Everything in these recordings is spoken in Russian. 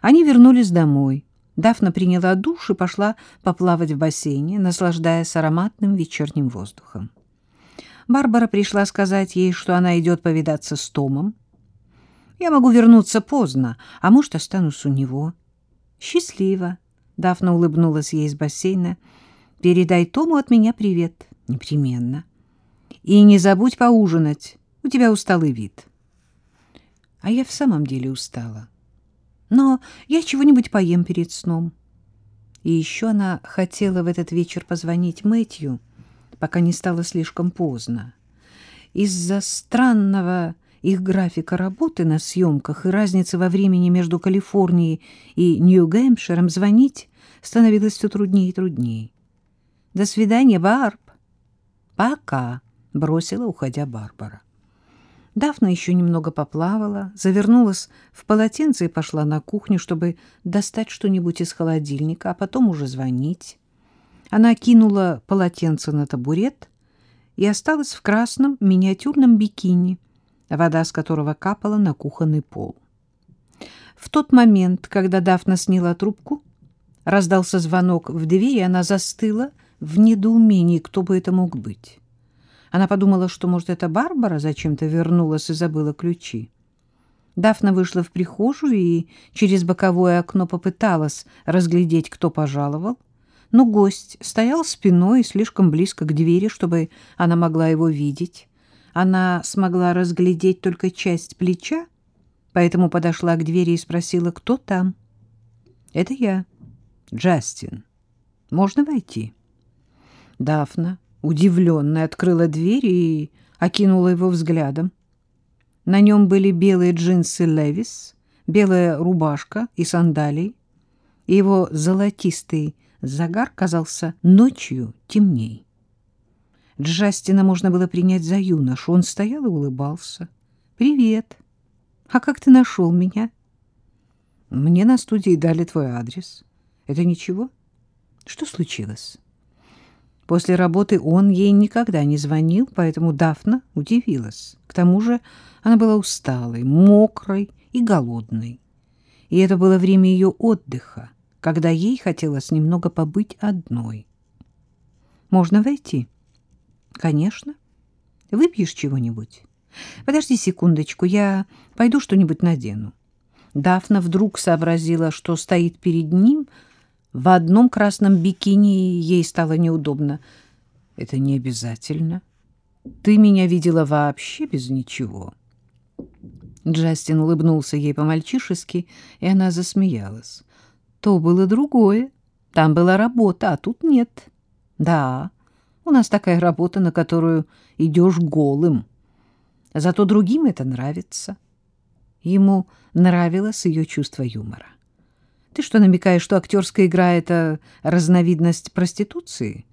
Они вернулись домой. Дафна приняла душ и пошла поплавать в бассейне, наслаждаясь ароматным вечерним воздухом. Барбара пришла сказать ей, что она идет повидаться с Томом. «Я могу вернуться поздно, а может, останусь у него». «Счастливо», — Дафна улыбнулась ей из бассейна. «Передай Тому от меня привет. Непременно. И не забудь поужинать. У тебя усталый вид». А я в самом деле устала. Но я чего-нибудь поем перед сном. И еще она хотела в этот вечер позвонить Мэтью, пока не стало слишком поздно. Из-за странного их графика работы на съемках и разницы во времени между Калифорнией и Нью-Гэмпширом звонить становилось все труднее и труднее. «До свидания, Барб!» «Пока!» — бросила, уходя Барбара. Дафна еще немного поплавала, завернулась в полотенце и пошла на кухню, чтобы достать что-нибудь из холодильника, а потом уже звонить. Она кинула полотенце на табурет и осталась в красном миниатюрном бикини, вода с которого капала на кухонный пол. В тот момент, когда Дафна сняла трубку, раздался звонок в дверь, и она застыла в недоумении, кто бы это мог быть. Она подумала, что, может, это Барбара зачем-то вернулась и забыла ключи. Дафна вышла в прихожую и через боковое окно попыталась разглядеть, кто пожаловал. Но гость стоял спиной слишком близко к двери, чтобы она могла его видеть. Она смогла разглядеть только часть плеча, поэтому подошла к двери и спросила, кто там. «Это я, Джастин. Можно войти?» Дафна удивленная, открыла дверь и окинула его взглядом. На нем были белые джинсы «Левис», белая рубашка и сандалии. И его золотистый загар казался ночью темней. Джастина можно было принять за юношу. Он стоял и улыбался. «Привет. А как ты нашел меня?» «Мне на студии дали твой адрес. Это ничего? Что случилось?» После работы он ей никогда не звонил, поэтому Дафна удивилась. К тому же она была усталой, мокрой и голодной. И это было время ее отдыха, когда ей хотелось немного побыть одной. «Можно войти?» «Конечно. Выпьешь чего-нибудь?» «Подожди секундочку, я пойду что-нибудь надену». Дафна вдруг сообразила, что стоит перед ним — в одном красном бикини ей стало неудобно. Это не обязательно. Ты меня видела вообще без ничего. Джастин улыбнулся ей по-мальчишески, и она засмеялась. То было другое. Там была работа, а тут нет. Да, у нас такая работа, на которую идешь голым. Зато другим это нравится. Ему нравилось ее чувство юмора. Ты что, намекаешь, что актерская игра — это разновидность проституции?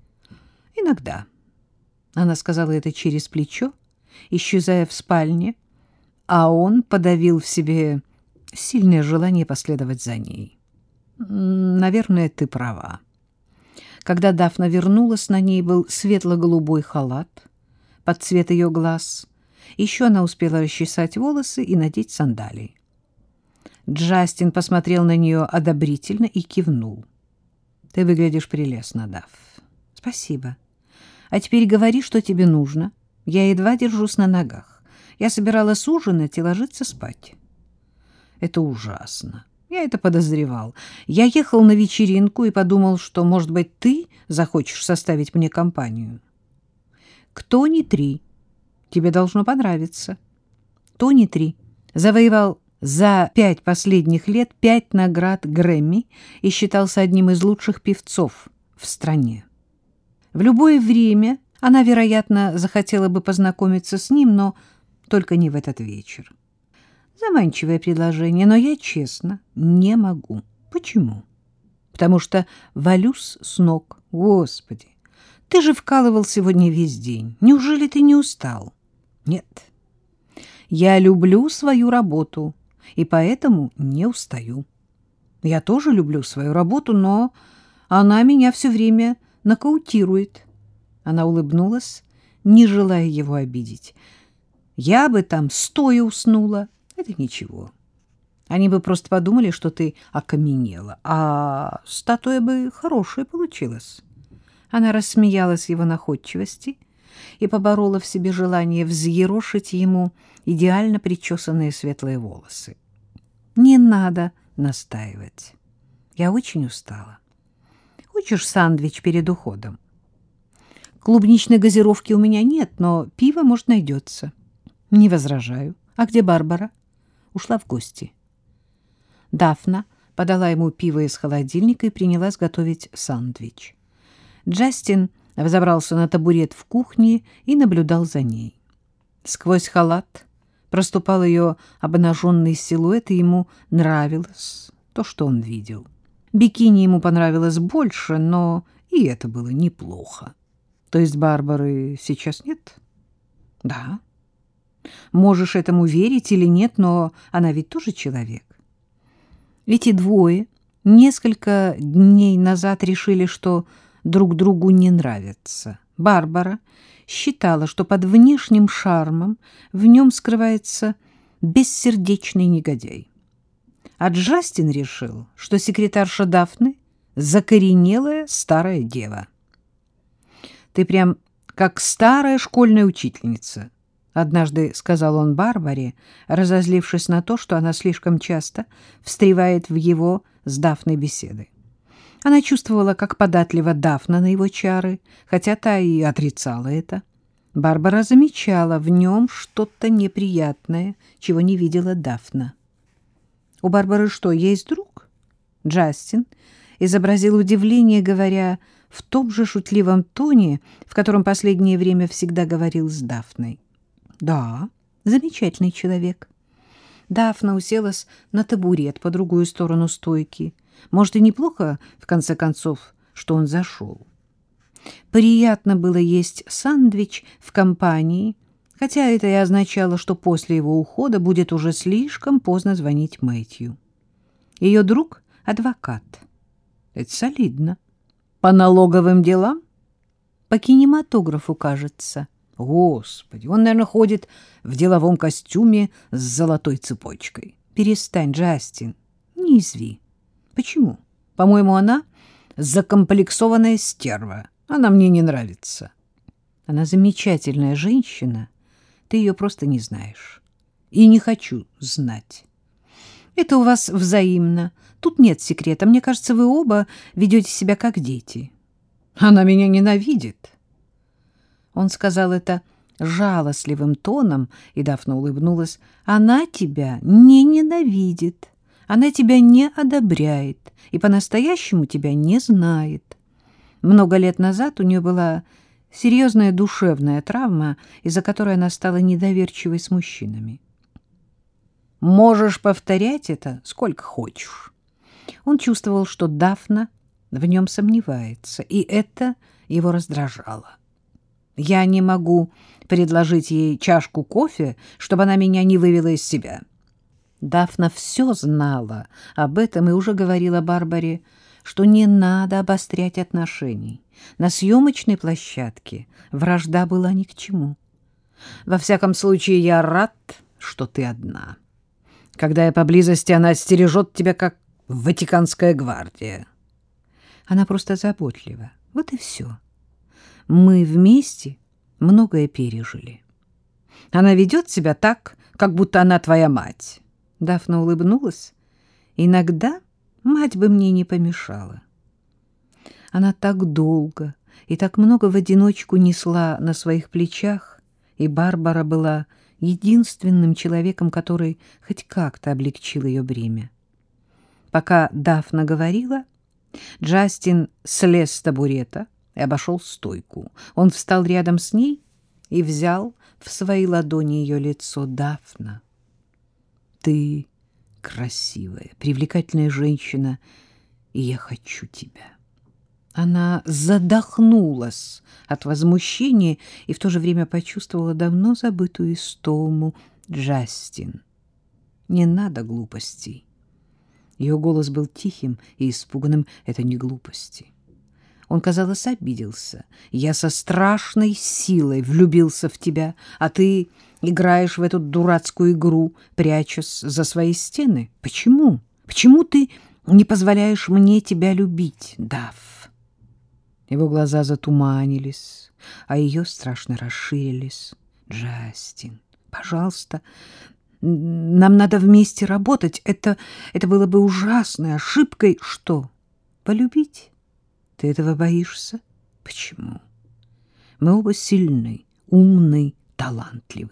Иногда. Она сказала это через плечо, исчезая в спальне, а он подавил в себе сильное желание последовать за ней. Наверное, ты права. Когда Дафна вернулась, на ней был светло-голубой халат под цвет ее глаз. Еще она успела расчесать волосы и надеть сандалии. Джастин посмотрел на нее одобрительно и кивнул. — Ты выглядишь прелестно, Даф. — Спасибо. А теперь говори, что тебе нужно. Я едва держусь на ногах. Я собиралась ужинать и ложиться спать. — Это ужасно. Я это подозревал. Я ехал на вечеринку и подумал, что, может быть, ты захочешь составить мне компанию. — Кто не три? Тебе должно понравиться. Тони три завоевал за пять последних лет пять наград Грэмми и считался одним из лучших певцов в стране. В любое время она, вероятно, захотела бы познакомиться с ним, но только не в этот вечер. Заманчивое предложение, но я, честно, не могу. Почему? Потому что валюсь с ног. Господи, ты же вкалывал сегодня весь день. Неужели ты не устал? Нет. Я люблю свою работу, и поэтому не устаю. Я тоже люблю свою работу, но она меня все время нокаутирует. Она улыбнулась, не желая его обидеть. Я бы там стоя уснула. Это ничего. Они бы просто подумали, что ты окаменела, а статуя бы хорошая получилась. Она рассмеялась его находчивости и поборола в себе желание взъерошить ему идеально причесанные светлые волосы. Не надо настаивать. Я очень устала. Хочешь сандвич перед уходом? Клубничной газировки у меня нет, но пиво, может, найдется. Не возражаю. А где Барбара? Ушла в гости. Дафна подала ему пиво из холодильника и принялась готовить сандвич. Джастин взобрался на табурет в кухне и наблюдал за ней. Сквозь халат проступал ее обнаженный силуэт, и ему нравилось то, что он видел. Бикини ему понравилось больше, но и это было неплохо. То есть Барбары сейчас нет? Да. Можешь этому верить или нет, но она ведь тоже человек. Эти двое несколько дней назад решили, что друг другу не нравятся. Барбара считала, что под внешним шармом в нем скрывается бессердечный негодяй. А Джастин решил, что секретарша Дафны — закоренелая старая дева. «Ты прям как старая школьная учительница», Однажды сказал он Барбаре, разозлившись на то, что она слишком часто встревает в его с Дафной беседы. Она чувствовала, как податлива Дафна на его чары, хотя та и отрицала это. Барбара замечала в нем что-то неприятное, чего не видела Дафна. «У Барбары что, есть друг?» Джастин изобразил удивление, говоря в том же шутливом тоне, в котором последнее время всегда говорил с Дафной. Да, замечательный человек. Дафна уселась на табурет по другую сторону стойки. Может, и неплохо, в конце концов, что он зашел. Приятно было есть сандвич в компании, хотя это и означало, что после его ухода будет уже слишком поздно звонить Мэтью. Ее друг — адвокат. Это солидно. По налоговым делам? По кинематографу, кажется. — Господи, он, наверное, ходит в деловом костюме с золотой цепочкой. Перестань, Джастин, не изви. Почему? По-моему, она закомплексованная стерва. Она мне не нравится. Она замечательная женщина. Ты ее просто не знаешь. И не хочу знать. Это у вас взаимно. Тут нет секрета. Мне кажется, вы оба ведете себя как дети. Она меня ненавидит. Он сказал это жалостливым тоном, и Дафна улыбнулась. «Она тебя не ненавидит, она тебя не одобряет и по-настоящему тебя не знает. Много лет назад у нее была серьезная душевная травма, из-за которой она стала недоверчивой с мужчинами. Можешь повторять это сколько хочешь». Он чувствовал, что Дафна в нем сомневается, и это его раздражало. Я не могу предложить ей чашку кофе, чтобы она меня не вывела из себя. Дафна все знала об этом и уже говорила Барбаре, что не надо обострять отношений. На съемочной площадке вражда была ни к чему. Во всяком случае, я рад, что ты одна. Когда я поблизости, она стережет тебя, как Ватиканская гвардия. Она просто заботлива. Вот и все. Мы вместе многое пережили. Она ведет себя так, как будто она твоя мать. Дафна улыбнулась. Иногда мать бы мне не помешала. Она так долго и так много в одиночку несла на своих плечах, и Барбара была единственным человеком, который хоть как-то облегчил ее бремя. Пока Дафна говорила, Джастин слез с табурета, и обошел стойку. Он встал рядом с ней и взял в свои ладони ее лицо Дафна. «Ты красивая, привлекательная женщина, и я хочу тебя». Она задохнулась от возмущения и в то же время почувствовала давно забытую истому Джастин. «Не надо глупостей». Ее голос был тихим и испуганным. «Это не глупости. Он, казалось, обиделся. Я со страшной силой влюбился в тебя, а ты играешь в эту дурацкую игру, прячась за свои стены? Почему? Почему ты не позволяешь мне тебя любить, Дав? Его глаза затуманились, а ее страшно расширились. Джастин, пожалуйста, нам надо вместе работать. Это, это было бы ужасной ошибкой. Что? Полюбить? Ты этого боишься? Почему? Мы оба сильны, умны, талантливы.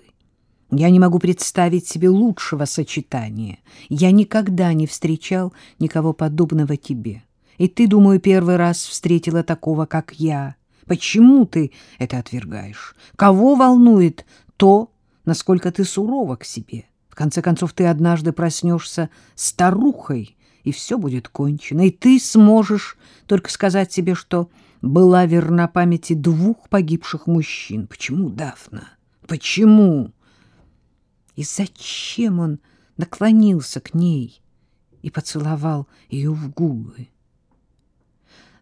Я не могу представить себе лучшего сочетания. Я никогда не встречал никого подобного тебе. И ты, думаю, первый раз встретила такого, как я. Почему ты это отвергаешь? Кого волнует то, насколько ты сурова к себе? В конце концов, ты однажды проснешься старухой, и все будет кончено, и ты сможешь только сказать себе, что была верна памяти двух погибших мужчин. Почему, Дафна? Почему? И зачем он наклонился к ней и поцеловал ее в губы?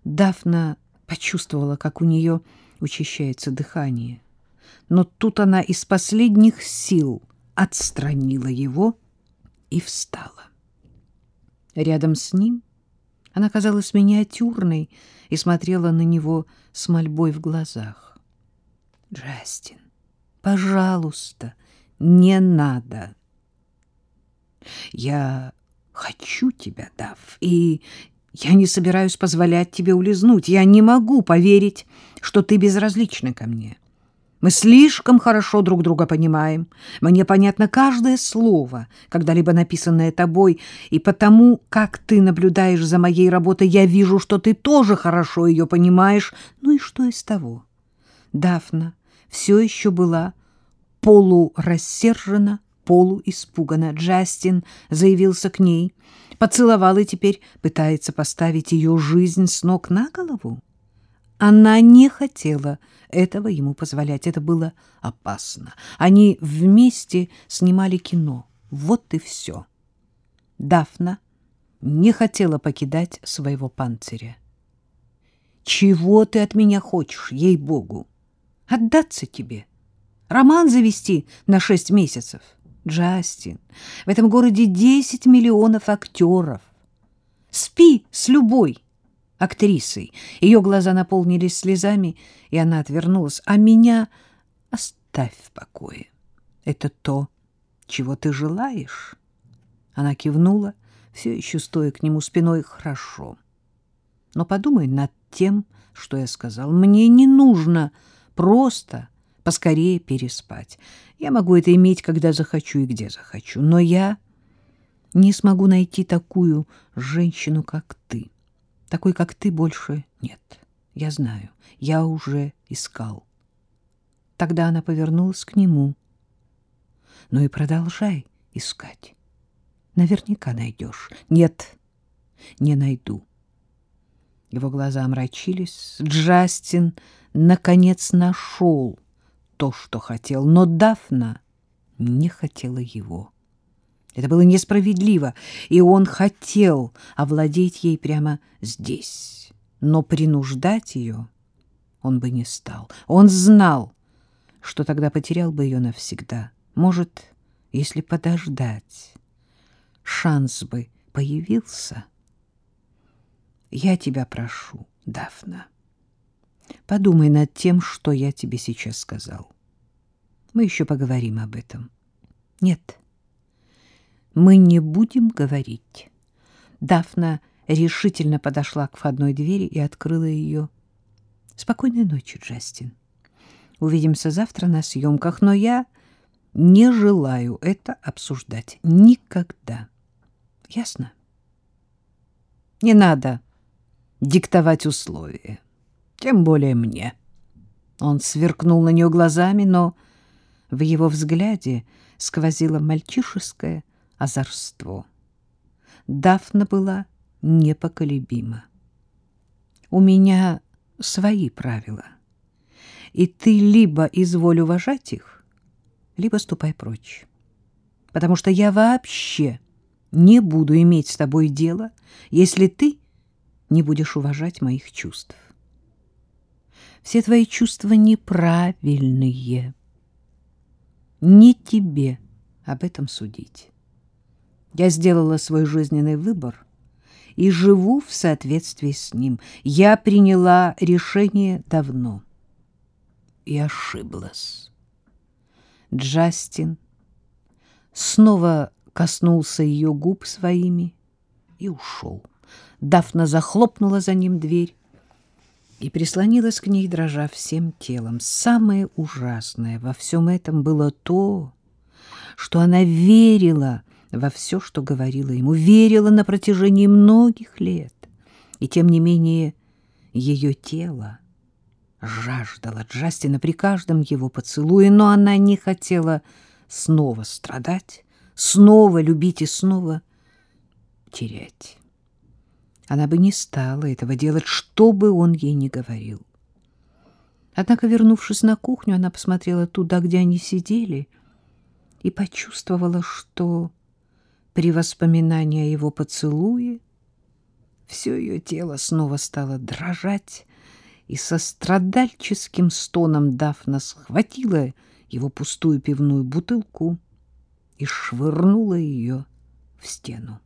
Дафна почувствовала, как у нее учащается дыхание. Но тут она из последних сил отстранила его и встала. Рядом с ним она казалась миниатюрной и смотрела на него с мольбой в глазах. «Джастин, пожалуйста, не надо. Я хочу тебя, Дав, и я не собираюсь позволять тебе улизнуть. Я не могу поверить, что ты безразлична ко мне. Мы слишком хорошо друг друга понимаем. Мне понятно каждое слово, когда-либо написанное тобой, и потому, как ты наблюдаешь за моей работой, я вижу, что ты тоже хорошо ее понимаешь. Ну и что из того? Дафна все еще была полурассержена, полуиспугана. Джастин заявился к ней, поцеловал и теперь пытается поставить ее жизнь с ног на голову. Она не хотела этого ему позволять. Это было опасно. Они вместе снимали кино. Вот и все. Дафна не хотела покидать своего панциря. «Чего ты от меня хочешь, ей-богу? Отдаться тебе? Роман завести на шесть месяцев?» Джастин, в этом городе десять миллионов актеров. Спи с любой актрисой. Ее глаза наполнились слезами, и она отвернулась. А меня оставь в покое. Это то, чего ты желаешь? Она кивнула, все еще стоя к нему спиной. Хорошо. Но подумай над тем, что я сказал. Мне не нужно просто поскорее переспать. Я могу это иметь, когда захочу и где захочу, но я не смогу найти такую женщину, как ты. Такой, как ты, больше нет. Я знаю, я уже искал. Тогда она повернулась к нему. Ну и продолжай искать. Наверняка найдешь. Нет, не найду. Его глаза омрачились. Джастин наконец нашел то, что хотел, но Дафна не хотела его. Это было несправедливо, и он хотел овладеть ей прямо здесь. Но принуждать ее он бы не стал. Он знал, что тогда потерял бы ее навсегда. Может, если подождать, шанс бы появился. Я тебя прошу, Дафна. Подумай над тем, что я тебе сейчас сказал. Мы еще поговорим об этом. Нет, мы не будем говорить. Дафна решительно подошла к входной двери и открыла ее. Спокойной ночи, Джастин. Увидимся завтра на съемках, но я не желаю это обсуждать никогда. Ясно? Не надо диктовать условия тем более мне. Он сверкнул на нее глазами, но в его взгляде сквозило мальчишеское озорство. Дафна была непоколебима. «У меня свои правила, и ты либо изволь уважать их, либо ступай прочь, потому что я вообще не буду иметь с тобой дело, если ты не будешь уважать моих чувств все твои чувства неправильные. Не тебе об этом судить. Я сделала свой жизненный выбор и живу в соответствии с ним. Я приняла решение давно и ошиблась. Джастин снова коснулся ее губ своими и ушел. Дафна захлопнула за ним дверь и прислонилась к ней, дрожа всем телом. Самое ужасное во всем этом было то, что она верила во все, что говорила ему, верила на протяжении многих лет, и тем не менее ее тело жаждало Джастина при каждом его поцелуе, но она не хотела снова страдать, снова любить и снова терять. Она бы не стала этого делать, что бы он ей ни говорил. Однако, вернувшись на кухню, она посмотрела туда, где они сидели, и почувствовала, что при воспоминании о его поцелуе все ее тело снова стало дрожать, и со страдальческим стоном Дафна схватила его пустую пивную бутылку и швырнула ее в стену.